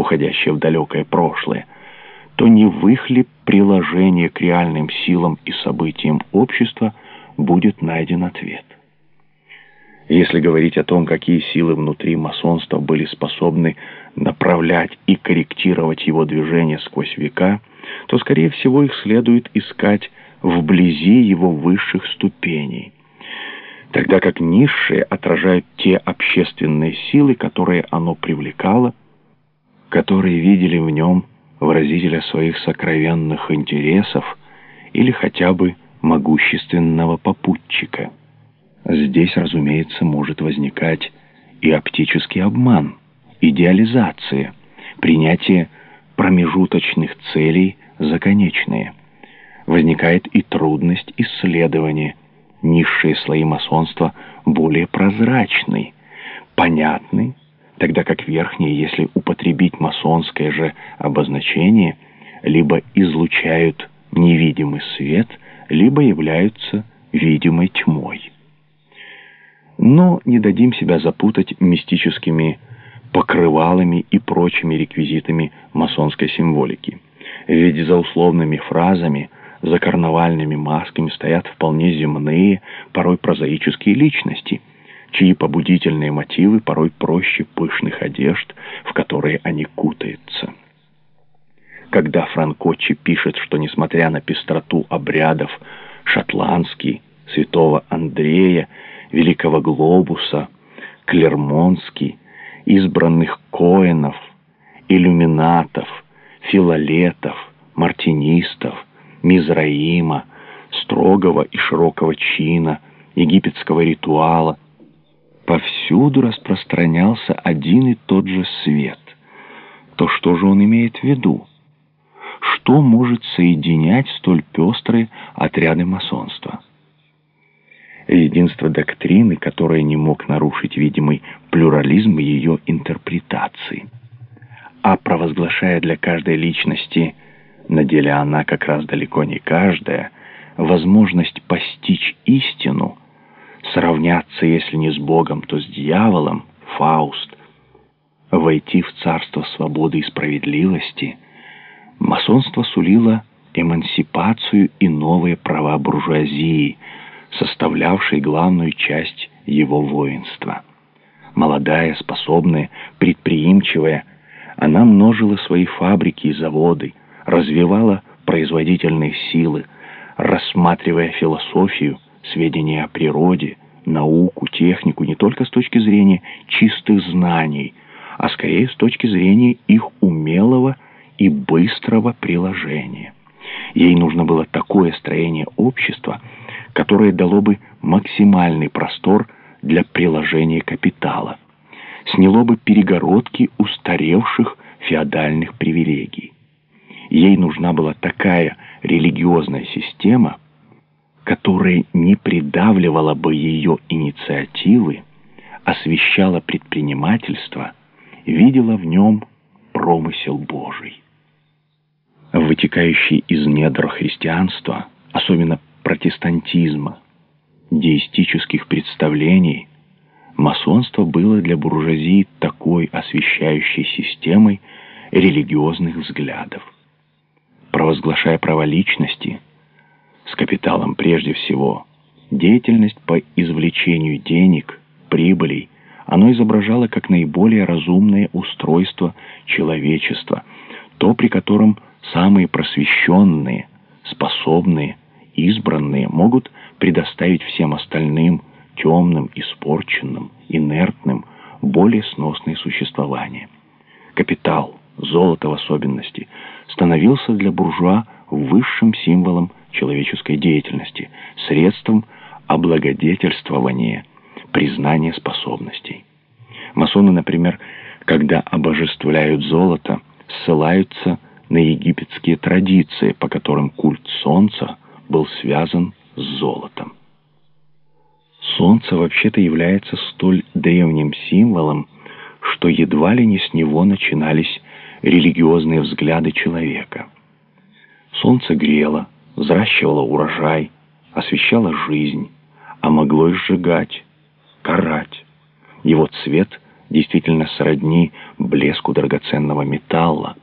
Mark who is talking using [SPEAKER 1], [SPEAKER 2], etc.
[SPEAKER 1] уходящее в далекое прошлое, то не в их ли приложение к реальным силам и событиям общества будет найден ответ. Если говорить о том, какие силы внутри масонства были способны направлять и корректировать его движение сквозь века, то, скорее всего, их следует искать вблизи его высших ступеней, тогда как низшие отражают те общественные силы, которые оно привлекало, которые видели в нем выразителя своих сокровенных интересов или хотя бы могущественного попутчика. Здесь, разумеется, может возникать и оптический обман, идеализация, принятие промежуточных целей за конечные. Возникает и трудность исследования. Низшие слои масонства более прозрачны, понятны, тогда как верхние, если употребить масонское же обозначение, либо излучают невидимый свет, либо являются видимой тьмой. Но не дадим себя запутать мистическими покрывалами и прочими реквизитами масонской символики. Ведь за условными фразами, за карнавальными масками стоят вполне земные, порой прозаические личности, чьи побудительные мотивы порой проще пышных одежд, в которые они кутаются. Когда Франкочи пишет, что, несмотря на пестроту обрядов, шотландский, святого Андрея, великого глобуса, клермонский, избранных коинов, иллюминатов, филолетов, мартинистов, мизраима, строгого и широкого чина, египетского ритуала, повсюду распространялся один и тот же свет. То что же он имеет в виду? Что может соединять столь пестрые отряды масонства? единство доктрины, которое не мог нарушить видимый плюрализм ее интерпретации. А провозглашая для каждой личности, на деле она как раз далеко не каждая, возможность постичь истину, сравняться, если не с Богом, то с дьяволом, Фауст, войти в царство свободы и справедливости, масонство сулило эмансипацию и новые права буржуазии – составлявшей главную часть его воинства. Молодая, способная, предприимчивая, она множила свои фабрики и заводы, развивала производительные силы, рассматривая философию, сведения о природе, науку, технику не только с точки зрения чистых знаний, а скорее с точки зрения их умелого и быстрого приложения. Ей нужно было такое строение общества, которое дало бы максимальный простор для приложения капитала, сняло бы перегородки устаревших феодальных привилегий. Ей нужна была такая религиозная система, которая не придавливала бы ее инициативы, освещала предпринимательство, видела в нем промысел Божий. Вытекающий из недр христианства, особенно протестантизма, деистических представлений, масонство было для буржуазии такой освещающей системой религиозных взглядов. Провозглашая право личности, с капиталом прежде всего, деятельность по извлечению денег, прибылей, оно изображало как наиболее разумное устройство человечества, то, при котором самые просвещенные, способные, избранные могут предоставить всем остальным, темным, испорченным, инертным, более сносное существование. Капитал, золото в особенности, становился для буржуа высшим символом человеческой деятельности, средством облагодетельствования, признания способностей. Масоны, например, когда обожествляют золото, ссылаются на египетские традиции, по которым культ солнца был связан с золотом. Солнце вообще-то является столь древним символом, что едва ли не с него начинались религиозные взгляды человека. Солнце грело, взращивало урожай, освещало жизнь, а могло и сжигать, карать. Его цвет действительно сродни блеску драгоценного металла,